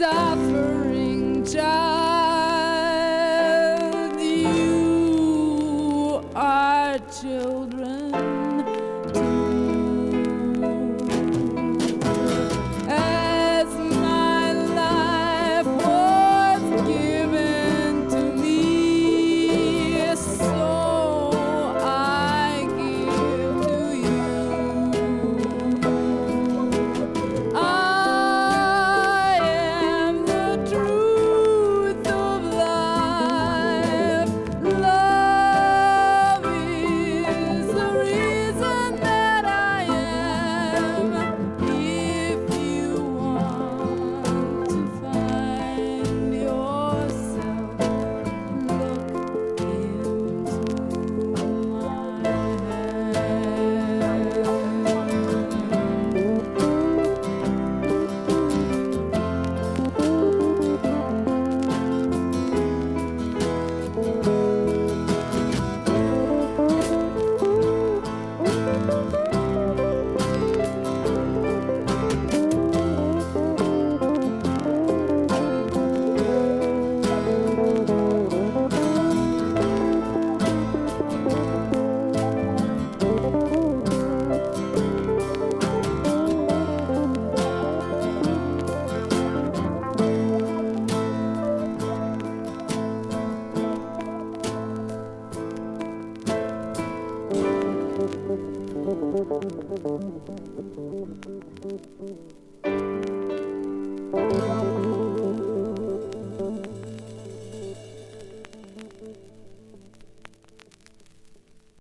suffer. Thank you.